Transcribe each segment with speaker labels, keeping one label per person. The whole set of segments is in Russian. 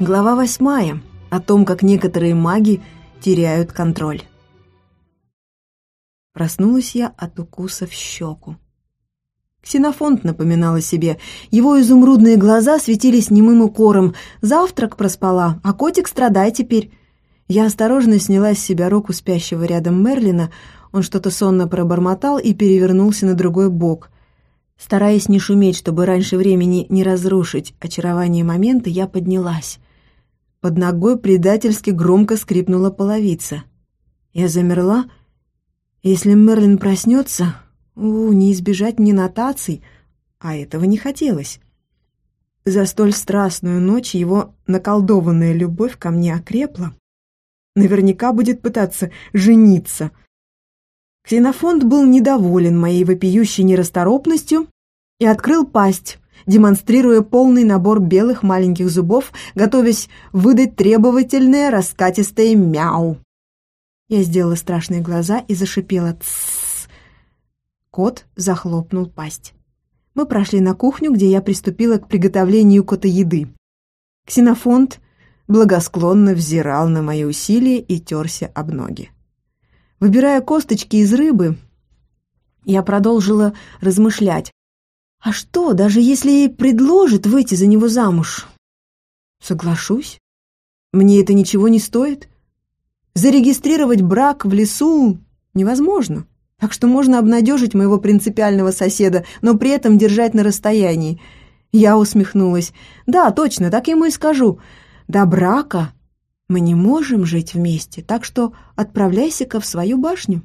Speaker 1: Глава восьмая. О том, как некоторые маги теряют контроль. Проснулась я от укуса в щеку. Ксенофонт напоминал о себе. Его изумрудные глаза светились немым укором. Завтрак проспала, а котик страдай теперь. Я осторожно сняла с себя руку спящего рядом Мерлина. Он что-то сонно пробормотал и перевернулся на другой бок. Стараясь не шуметь, чтобы раньше времени не разрушить очарование момента, я поднялась. Под ногой предательски громко скрипнула половица. Я замерла. Если Мерлин проснется, у, не избежать мне нотаций, а этого не хотелось. За столь страстную ночь его наколдованная любовь ко мне окрепла. Наверняка будет пытаться жениться. Ксенофонт был недоволен моей вопиющей нерасторопностью и открыл пасть, демонстрируя полный набор белых маленьких зубов, готовясь выдать требовательное раскатистое мяу. Я сделала страшные глаза и зашипела «Тссс». Кот захлопнул пасть. Мы прошли на кухню, где я приступила к приготовлению котоеды. Ксенофонт благосклонно взирал на мои усилия и терся об ноги. Выбирая косточки из рыбы, я продолжила размышлять, а что, даже если ей предложит выйти за него замуж? Соглашусь. Мне это ничего не стоит. Зарегистрировать брак в лесу невозможно. Так что можно обнадежить моего принципиального соседа, но при этом держать на расстоянии. Я усмехнулась. Да, точно, так ему и скажу. До брака мы не можем жить вместе, так что отправляйся-ка в свою башню.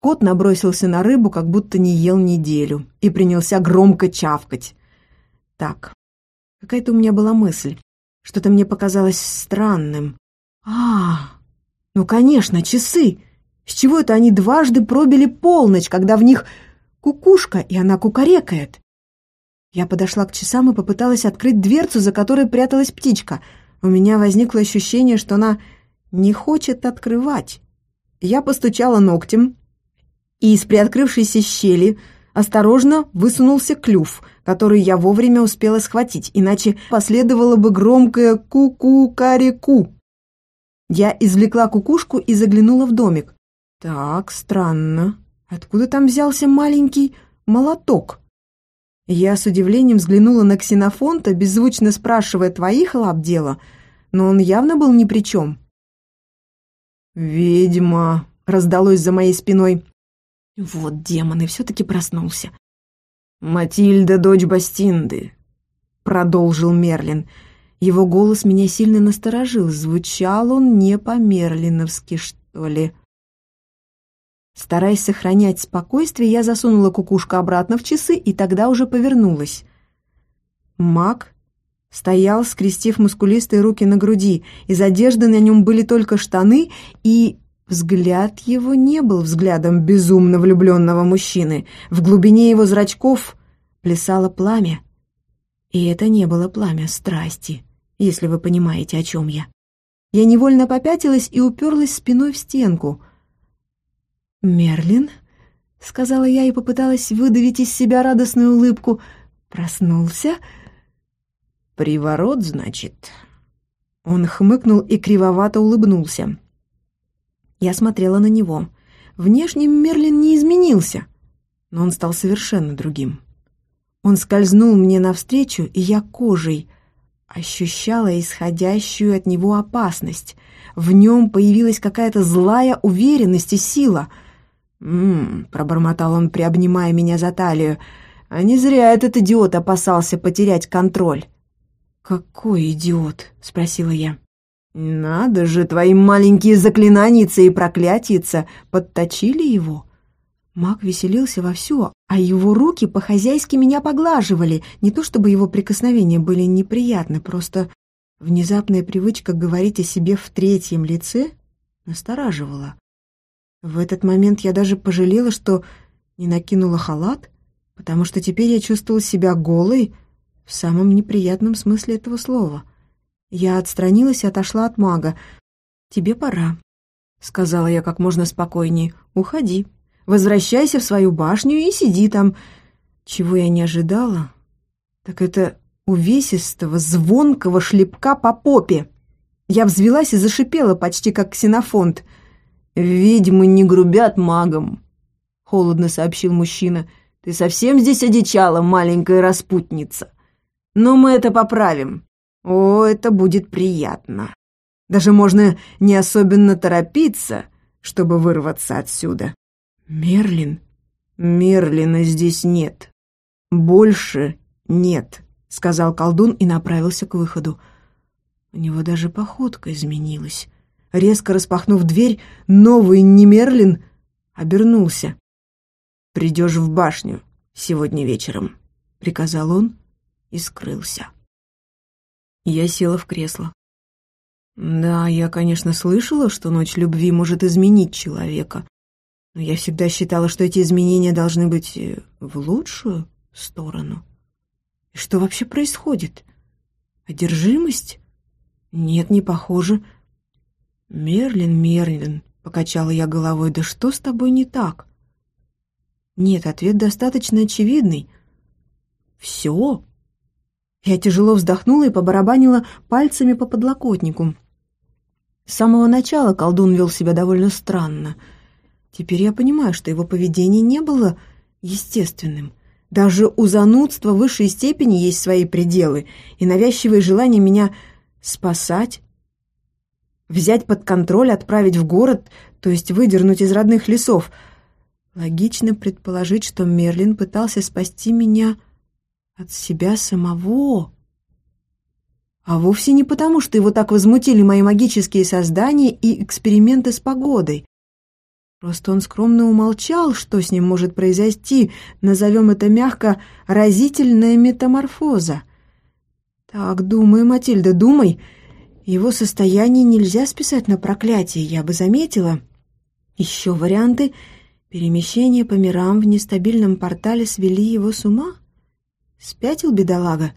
Speaker 1: Кот набросился на рыбу, как будто не ел неделю, и принялся громко чавкать. Так, какая-то у меня была мысль. Что-то мне показалось странным. А, ну, конечно, часы. С чего это они дважды пробили полночь, когда в них кукушка, и она кукарекает? Я подошла к часам и попыталась открыть дверцу, за которой пряталась птичка. У меня возникло ощущение, что она не хочет открывать. Я постучала ногтем, и из приоткрывшейся щели осторожно высунулся клюв, который я вовремя успела схватить, иначе последовало бы громкое ку-ку-кари-ку. Я извлекла кукушку и заглянула в домик. Так, странно. Откуда там взялся маленький молоток? Я с удивлением взглянула на ксенофонта, беззвучно спрашивая, твоих лап дело, но он явно был ни при чем. «Ведьма!» — раздалось за моей спиной. Вот демон, и все-таки проснулся. «Матильда, дочь Бастинды», — продолжил Мерлин. Его голос меня сильно насторожил. Звучал он не по-мерлиновски, что ли. Стараясь сохранять спокойствие, я засунула кукушку обратно в часы и тогда уже повернулась. Маг стоял, скрестив мускулистые руки на груди. Из одежды на нем были только штаны и Взгляд его не был взглядом безумно влюбленного мужчины. В глубине его зрачков плясало пламя. И это не было пламя страсти, если вы понимаете, о чем я. Я невольно попятилась и уперлась спиной в стенку. «Мерлин?» — сказала я и попыталась выдавить из себя радостную улыбку. «Проснулся?» «Приворот, значит?» Он хмыкнул и кривовато улыбнулся. Я смотрела на него. Внешне Мерлин не изменился, но он стал совершенно другим. Он скользнул мне навстречу, и я кожей ощущала исходящую от него опасность. В нем появилась какая-то злая уверенность и сила. «М-м-м», пробормотал он, приобнимая меня за талию, — «а не зря этот идиот опасался потерять контроль». «Какой идиот?» — спросила я. «Надо же, твои маленькие заклинаницы и проклятица подточили его!» Маг веселился вовсю, а его руки по-хозяйски меня поглаживали. Не то чтобы его прикосновения были неприятны, просто внезапная привычка говорить о себе в третьем лице настораживала. В этот момент я даже пожалела, что не накинула халат, потому что теперь я чувствовала себя голой в самом неприятном смысле этого слова — я отстранилась и отошла от мага. «Тебе пора», — сказала я как можно спокойнее. «Уходи. Возвращайся в свою башню и сиди там». Чего я не ожидала, так это увесистого, звонкого шлепка по попе. Я взвелась и зашипела, почти как ксенофонт. «Ведьмы не грубят магам», — холодно сообщил мужчина. «Ты совсем здесь одичала, маленькая распутница? Но мы это поправим. О, это будет приятно. Даже можно не особенно торопиться, чтобы вырваться отсюда». «Мерлин?» «Мерлина здесь нет. Больше нет», — сказал колдун и направился к выходу. У него даже походка изменилась. Резко распахнув дверь, новый Немерлин обернулся. «Придешь в башню сегодня вечером», — приказал он и скрылся. Я села в кресло. Да, я, конечно, слышала, что ночь любви может изменить человека, но я всегда считала, что эти изменения должны быть э, в лучшую сторону. И что вообще происходит? Одержимость? Нет, не похоже. Мерлин, Мерлин, покачала я головой, да что с тобой не так? Нет, ответ достаточно очевидный. Все. Я тяжело вздохнула и побарабанила пальцами по подлокотнику. С самого начала колдун вел себя довольно странно — Теперь я понимаю, что его поведение не было естественным. Даже у занудства высшей степени есть свои пределы, и навязчивое желание меня спасать, взять под контроль, отправить в город, то есть выдернуть из родных лесов. Логично предположить, что Мерлин пытался спасти меня от себя самого. А вовсе не потому, что его так возмутили мои магические создания и эксперименты с погодой. Просто он скромно умолчал, что с ним может произойти, назовем это мягко, разительная метаморфоза. Так, думай, Матильда, думай. Его состояние нельзя списать на проклятие, я бы заметила. Еще варианты перемещения по мирам в нестабильном портале свели его с ума? Спятил бедолага?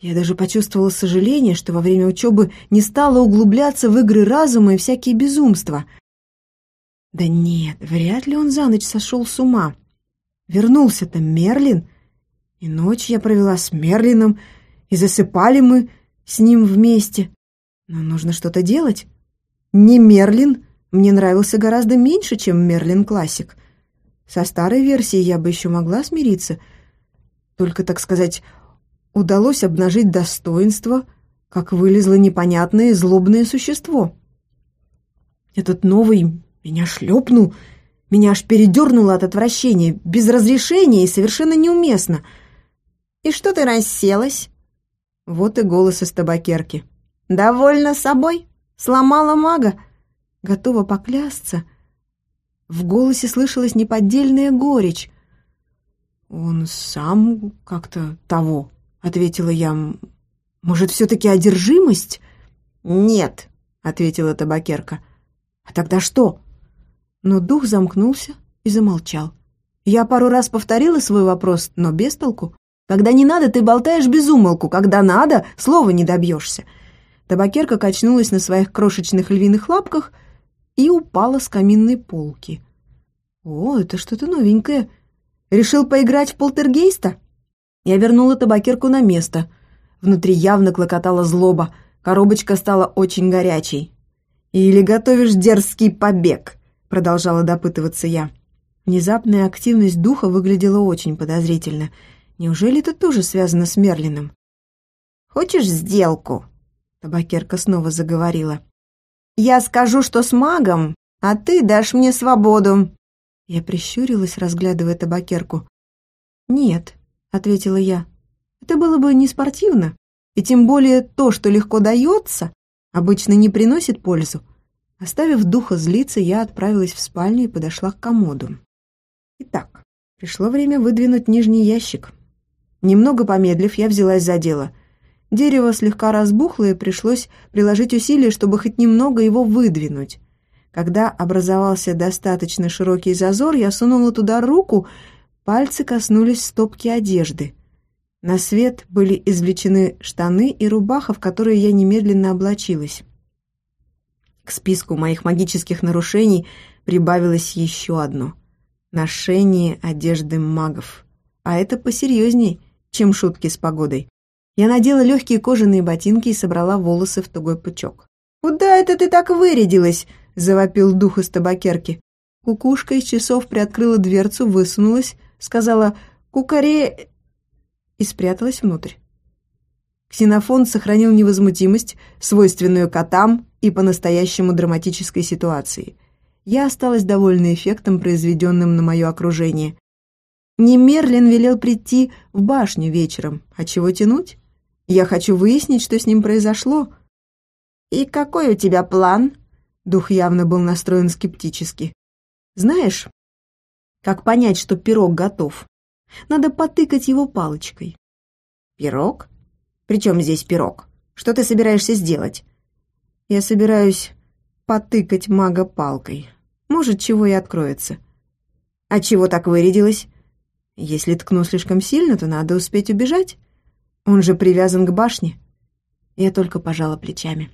Speaker 1: Я даже почувствовала сожаление, что во время учебы не стала углубляться в игры разума и всякие безумства — да нет, вряд ли он за ночь сошел с ума. Вернулся-то Мерлин, и ночь я провела с Мерлином, и засыпали мы с ним вместе. Но нужно что-то делать. Не Мерлин мне нравился гораздо меньше, чем Мерлин Классик. Со старой версией я бы еще могла смириться. Только, так сказать, удалось обнажить достоинство, как вылезло непонятное злобное существо. Этот новый меня шлепнул, меня аж передернуло от отвращения, без разрешения и совершенно неуместно. «И что ты расселась?» Вот и голос из табакерки. «Довольна собой? Сломала мага?» Готова поклясться. В голосе слышалась неподдельная горечь. «Он сам как-то того», — ответила я. «Может, все-таки одержимость?» «Нет», — ответила табакерка. «А тогда что?» но дух замкнулся и замолчал. Я пару раз повторила свой вопрос, но без толку. Когда не надо, ты болтаешь без умолку, когда надо, слова не добьешься. Табакерка качнулась на своих крошечных львиных лапках и упала с каминной полки. «О, это что-то новенькое. Решил поиграть в полтергейста?» Я вернула табакерку на место. Внутри явно клокотала злоба. Коробочка стала очень горячей. «Или готовишь дерзкий побег?» продолжала допытываться я. Внезапная активность духа выглядела очень подозрительно. Неужели это тоже связано с Мерлином? «Хочешь сделку?» Табакерка снова заговорила. «Я скажу, что с магом, а ты дашь мне свободу». Я прищурилась, разглядывая табакерку. «Нет», — ответила я, — «это было бы не спортивно, и тем более то, что легко дается, обычно не приносит пользу. Оставив духа злиться, я отправилась в спальню и подошла к комоду. Итак, пришло время выдвинуть нижний ящик. Немного помедлив, я взялась за дело. Дерево слегка разбухло, и пришлось приложить усилия, чтобы хоть немного его выдвинуть. Когда образовался достаточно широкий зазор, я сунула туда руку, пальцы коснулись стопки одежды. На свет были извлечены штаны и рубаха, в которые я немедленно облачилась. К списку моих магических нарушений прибавилось еще одно — ношение одежды магов. А это посерьезней, чем шутки с погодой. Я надела легкие кожаные ботинки и собрала волосы в тугой пучок. «Куда это ты так вырядилась?» — завопил дух из табакерки. Кукушка из часов приоткрыла дверцу, высунулась, сказала «Кукаре...» и спряталась внутрь. Ксенофон сохранил невозмутимость, свойственную котам и по-настоящему драматической ситуации. Я осталась довольна эффектом, произведенным на мое окружение. Не Мерлин велел прийти в башню вечером, а чего тянуть? Я хочу выяснить, что с ним произошло. «И какой у тебя план?» Дух явно был настроен скептически. «Знаешь, как понять, что пирог готов? Надо потыкать его палочкой». «Пирог? Причем здесь пирог? Что ты собираешься сделать?» «Я собираюсь потыкать мага палкой. Может, чего и откроется». «А чего так вырядилась?» «Если ткну слишком сильно, то надо успеть убежать. Он же привязан к башне». Я только пожала плечами.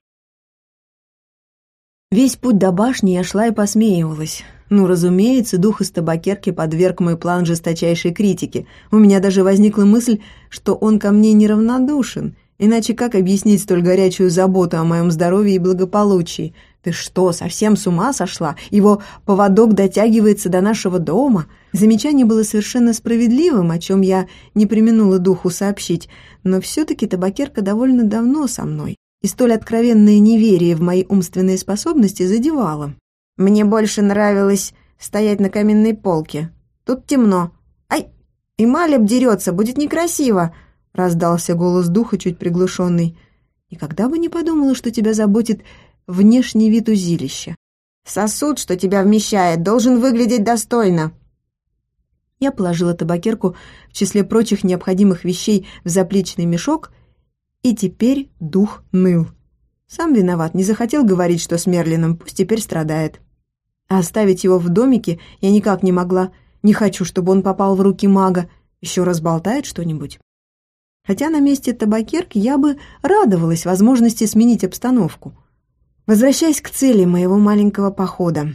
Speaker 1: Весь путь до башни я шла и посмеивалась. Ну, разумеется, дух из табакерки подверг мой план жесточайшей критики. У меня даже возникла мысль, что он ко мне неравнодушен. Иначе как объяснить столь горячую заботу о моем здоровье и благополучии? Ты что, совсем с ума сошла? Его поводок дотягивается до нашего дома? Замечание было совершенно справедливым, о чем я не применула духу сообщить, но все-таки табакерка довольно давно со мной и столь откровенное неверие в мои умственные способности задевало. Мне больше нравилось стоять на каменной полке. Тут темно. Ай! И Малеб дерется, будет некрасиво!» — раздался голос духа, чуть приглушенный. «Никогда бы не подумала, что тебя заботит внешний вид узилища. Сосуд, что тебя вмещает, должен выглядеть достойно!» Я положила табакерку в числе прочих необходимых вещей в заплечный мешок и теперь дух ныл. Сам виноват, не захотел говорить, что с Мерлином, пусть теперь страдает. А оставить его в домике я никак не могла. Не хочу, чтобы он попал в руки мага. Еще разболтает что-нибудь. Хотя на месте табакерки я бы радовалась возможности сменить обстановку. Возвращаясь к цели моего маленького похода.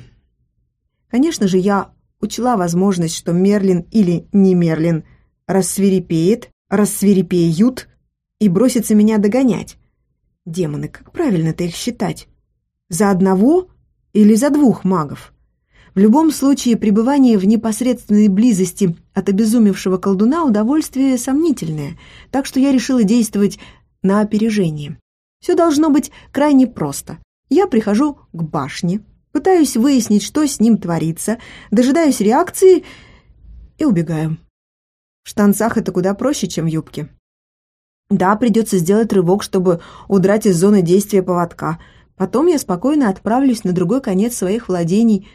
Speaker 1: Конечно же, я учла возможность, что Мерлин или не Мерлин рассвирепеет, рассвирепеют и бросится меня догонять. Демоны, как правильно-то их считать? За одного или за двух магов? В любом случае, пребывание в непосредственной близости от обезумевшего колдуна удовольствие сомнительное, так что я решила действовать на опережение. Все должно быть крайне просто. Я прихожу к башне, пытаюсь выяснить, что с ним творится, дожидаюсь реакции и убегаю. В штанцах это куда проще, чем в юбке. Да, придется сделать рывок, чтобы удрать из зоны действия поводка. Потом я спокойно отправлюсь на другой конец своих владений.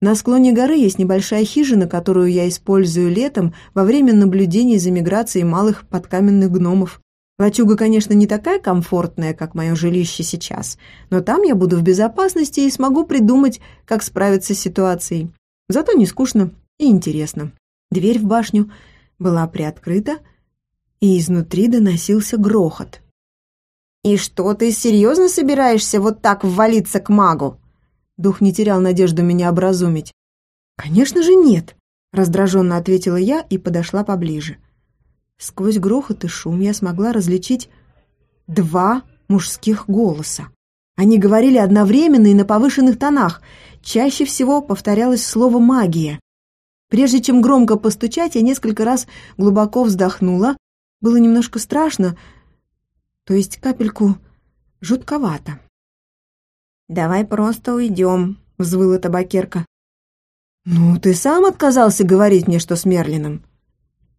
Speaker 1: На склоне горы есть небольшая хижина, которую я использую летом во время наблюдений за миграцией малых подкаменных гномов. Лачуга, конечно, не такая комфортная, как мое жилище сейчас, но там я буду в безопасности и смогу придумать, как справиться с ситуацией. Зато не скучно и интересно. Дверь в башню была приоткрыта, и изнутри доносился грохот. «И что, ты серьезно собираешься вот так ввалиться к магу?» Дух не терял надежду меня образумить. «Конечно же нет», — раздраженно ответила я и подошла поближе. Сквозь грохот и шум я смогла различить два мужских голоса. Они говорили одновременно и на повышенных тонах. Чаще всего повторялось слово «магия». Прежде чем громко постучать, я несколько раз глубоко вздохнула, было немножко страшно, то есть капельку жутковато. «Давай просто уйдем», — взвыла табакерка. «Ну, ты сам отказался говорить мне, что с Мерлином».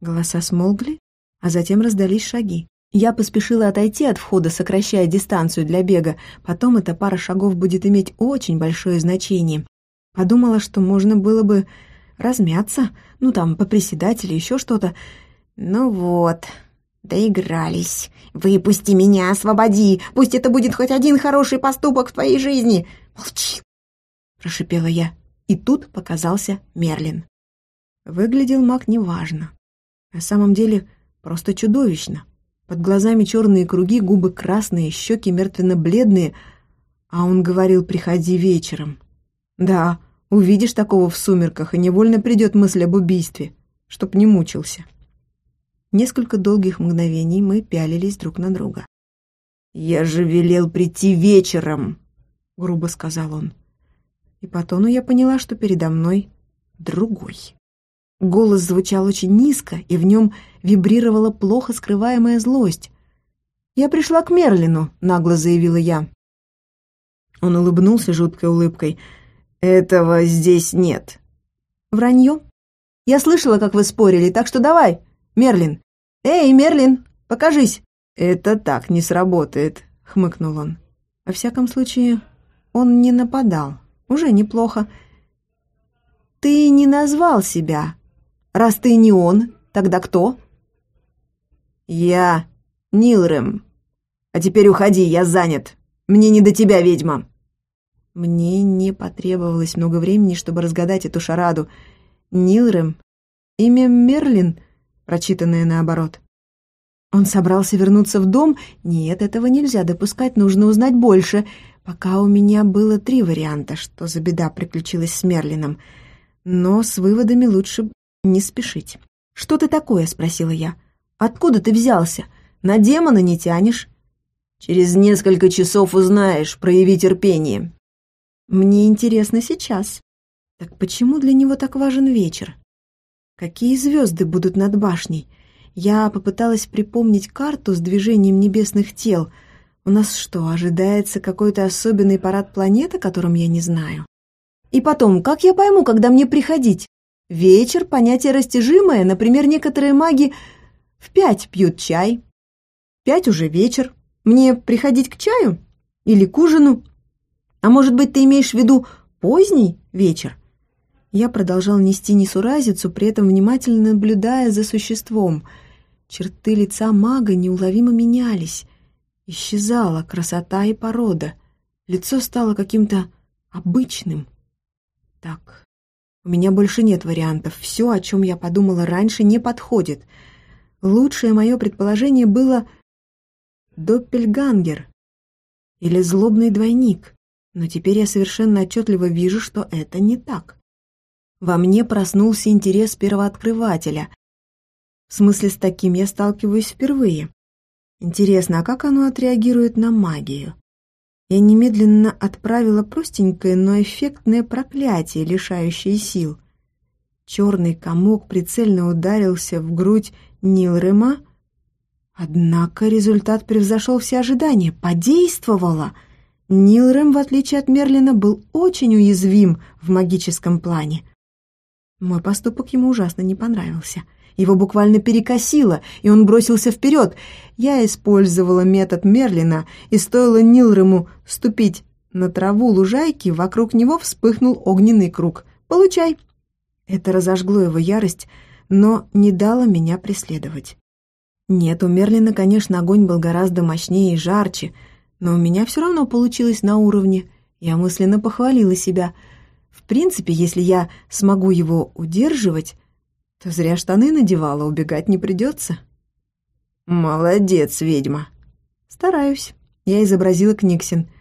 Speaker 1: Голоса смолкли, а затем раздались шаги. Я поспешила отойти от входа, сокращая дистанцию для бега. Потом эта пара шагов будет иметь очень большое значение. Подумала, что можно было бы размяться, ну там, поприседать или еще что-то. Ну вот, «Доигрались. Выпусти меня, освободи. Пусть это будет хоть один хороший поступок в твоей жизни. Молчи!» Прошипела я. И тут показался Мерлин. Выглядел маг неважно. На самом деле просто чудовищно. Под глазами черные круги, губы красные, щеки мертвенно-бледные, а он говорил «приходи вечером». Да, увидишь такого в сумерках, и невольно придет мысль об убийстве, чтоб не мучился. Несколько долгих мгновений мы пялились друг на друга. «Я же велел прийти вечером!» — грубо сказал он. И по тону я поняла, что передо мной другой. Голос звучал очень низко, и в нем вибрировала плохо скрываемая злость. «Я пришла к Мерлину», — нагло заявила я. Он улыбнулся жуткой улыбкой. «Этого здесь нет». «Вранье. Я слышала, как вы спорили, так что давай, Мерлин. Эй, Мерлин, покажись». «Это так не сработает», — хмыкнул он. Во всяком случае, он не нападал. Уже неплохо. «Ты не назвал себя. Раз ты не он, тогда кто?» «Я Нилрем. А теперь уходи, я занят. Мне не до тебя, ведьма». Мне не потребовалось много времени, чтобы разгадать эту шараду. Нилрем. Имя Мерлин, прочитанное наоборот. Он собрался вернуться в дом? Нет, этого нельзя допускать, нужно узнать больше. Пока у меня было три варианта, что за беда приключилась с Мерлином. Но с выводами лучше не спешить. «Что ты такое?» — спросила я. «Откуда ты взялся? На демона не тянешь?» «Через несколько часов узнаешь, прояви терпение». «Мне интересно сейчас. Так почему для него так важен вечер? Какие звезды будут над башней?» Я попыталась припомнить карту с движением небесных тел. У нас что, ожидается какой-то особенный парад планет, о котором я не знаю? И потом, как я пойму, когда мне приходить? Вечер — понятие растяжимое, например, некоторые маги в пять пьют чай. Пять уже вечер. Мне приходить к чаю? Или к ужину? А может быть, ты имеешь в виду поздний вечер? Я продолжал нести несуразицу, при этом внимательно наблюдая за существом — Черты лица мага неуловимо менялись. Исчезала красота и порода. Лицо стало каким-то обычным. Так, у меня больше нет вариантов. Все, о чем я подумала раньше, не подходит. Лучшее мое предположение было «Доппельгангер» или «Злобный двойник», но теперь я совершенно отчетливо вижу, что это не так. Во мне проснулся интерес первооткрывателя, в смысле, с таким я сталкиваюсь впервые. Интересно, а как оно отреагирует на магию? Я немедленно отправила простенькое, но эффектное проклятие, лишающее сил. Черный комок прицельно ударился в грудь Нилрема, однако результат превзошел все ожидания. Подействовало! Нилрем, в отличие от Мерлина, был очень уязвим в магическом плане. Мой поступок ему ужасно не понравился — его буквально перекосило, и он бросился вперед. Я использовала метод Мерлина, и стоило Нилрему ступить на траву лужайки, вокруг него вспыхнул огненный круг. «Получай!» Это разожгло его ярость, но не дало меня преследовать. Нет, у Мерлина, конечно, огонь был гораздо мощнее и жарче, но у меня все равно получилось на уровне. Я мысленно похвалила себя. В принципе, если я смогу его удерживать, то зря штаны надевала, убегать не придется. Молодец, ведьма. Стараюсь. Я изобразила Книксин.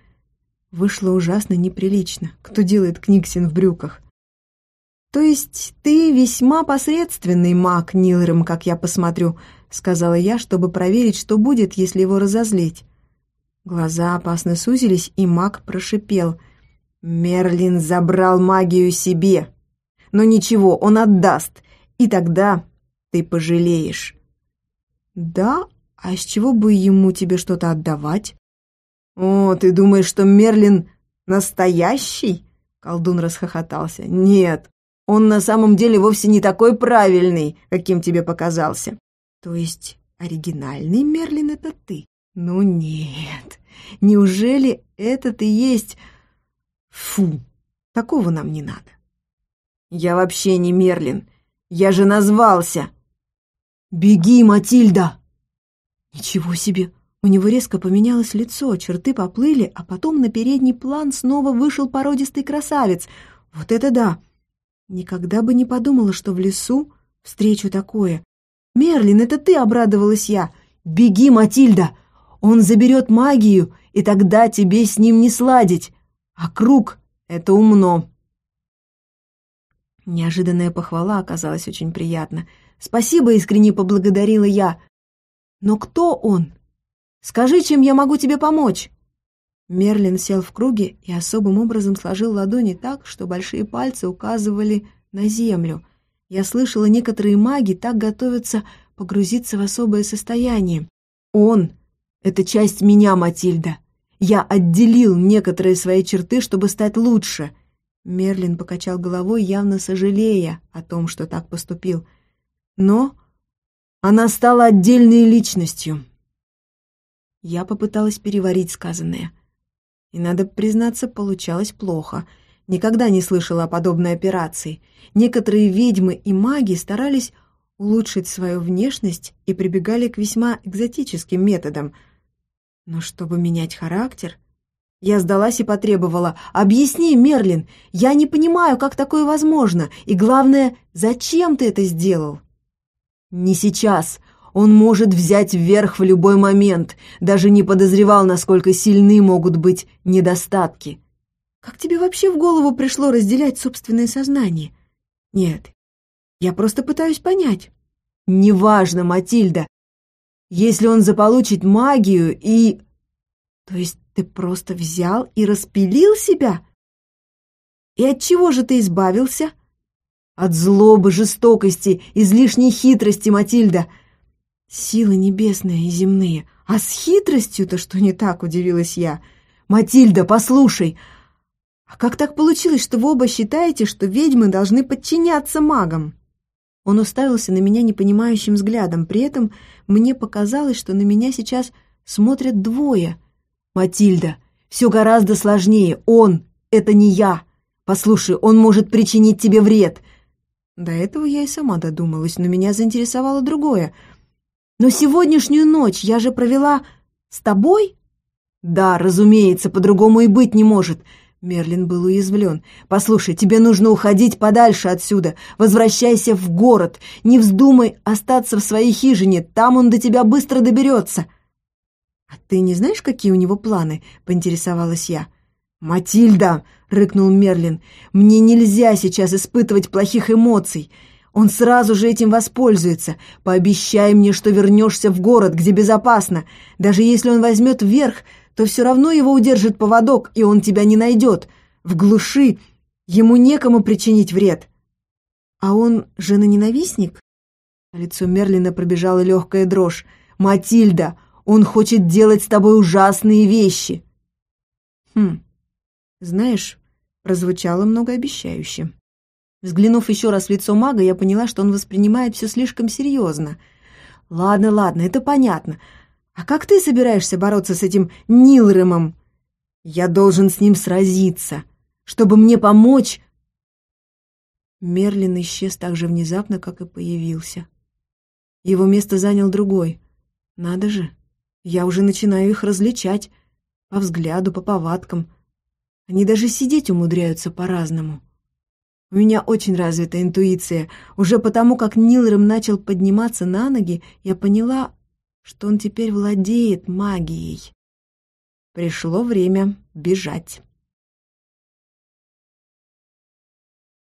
Speaker 1: Вышло ужасно неприлично. Кто делает Книксин в брюках? То есть ты весьма посредственный маг, Нилрем, как я посмотрю, сказала я, чтобы проверить, что будет, если его разозлить. Глаза опасно сузились, и маг прошипел. «Мерлин забрал магию себе. Но ничего, он отдаст, и тогда ты пожалеешь». «Да? А с чего бы ему тебе что-то отдавать?» «О, ты думаешь, что Мерлин настоящий?» Колдун расхохотался. «Нет, он на самом деле вовсе не такой правильный, каким тебе показался». «То есть оригинальный Мерлин — это ты?» «Ну нет, неужели это ты есть...» «Фу, такого нам не надо». «Я вообще не Мерлин. Я же назвался!» «Беги, Матильда!» Ничего себе! У него резко поменялось лицо, черты поплыли, а потом на передний план снова вышел породистый красавец. Вот это да! Никогда бы не подумала, что в лесу встречу такое. «Мерлин, это ты!» — обрадовалась я. «Беги, Матильда! Он заберет магию, и тогда тебе с ним не сладить. А круг — это умно!» Неожиданная похвала оказалась очень приятна. Спасибо, искренне поблагодарила я. Но кто он? Скажи, чем я могу тебе помочь?» Мерлин сел в круге и особым образом сложил ладони так, что большие пальцы указывали на землю. Я слышала, некоторые маги так готовятся погрузиться в особое состояние. «Он — это часть меня, Матильда. Я отделил некоторые свои черты, чтобы стать лучше». Мерлин покачал головой, явно сожалея о том, что так поступил. «Но она стала отдельной личностью». Я попыталась переварить сказанное — и, надо признаться, получалось плохо. Никогда не слышала о подобной операции. Некоторые ведьмы и маги старались улучшить свою внешность и прибегали к весьма экзотическим методам. Но чтобы менять характер... Я сдалась и потребовала. «Объясни, Мерлин, я не понимаю, как такое возможно, и главное, зачем ты это сделал?» «Не сейчас. Он может взять вверх в любой момент, даже не подозревал, насколько сильны могут быть недостатки. Как тебе вообще в голову пришло разделять собственное сознание? Нет, я просто пытаюсь понять. Неважно, Матильда. Если он заполучит магию и... То есть ты просто взял и распилил себя? И от чего же ты избавился? От злобы, жестокости, излишней хитрости, Матильда — Силы небесные и земные. А с хитростью-то что не так, удивилась я. Матильда, послушай, а как так получилось, что вы оба считаете, что ведьмы должны подчиняться магам? Он уставился на меня непонимающим взглядом. При этом мне показалось, что на меня сейчас смотрят двое. «Матильда, все гораздо сложнее. Он — это не я. Послушай, он может причинить тебе вред». До этого я и сама додумалась, но меня заинтересовало другое — но сегодняшнюю ночь я же провела с тобой? Да, разумеется, по-другому и быть не может. Мерлин был уязвлен. «Послушай, тебе нужно уходить подальше отсюда. Возвращайся в город. Не вздумай остаться в своей хижине. Там он до тебя быстро доберется». «А ты не знаешь, какие у него планы?» — поинтересовалась я. «Матильда!» — рыкнул Мерлин. «Мне нельзя сейчас испытывать плохих эмоций. Он сразу же этим воспользуется. Пообещай мне, что вернешься в город, где безопасно. Даже если он возьмет вверх, то все равно его удержит поводок, и он тебя не найдет. В глуши ему некому причинить вред. А он жена-ненавистник? лицо Мерлина пробежала легкая дрожь. «Матильда, он хочет делать с тобой ужасные вещи!» «Хм, знаешь, прозвучало многообещающе. Взглянув еще раз в лицо мага, я поняла, что он воспринимает все слишком серьезно. «Ладно, ладно, это понятно. А как ты собираешься бороться с этим Нилремом?» «Я должен с ним сразиться, чтобы мне помочь...» Мерлин исчез так же внезапно, как и появился. Его место занял другой. Надо же, я уже начинаю их различать. По взгляду, по повадкам. Они даже сидеть умудряются по-разному. У меня очень развита интуиция. Уже потому, как Нилрем начал подниматься на ноги, я поняла, что он теперь владеет магией. Пришло время бежать.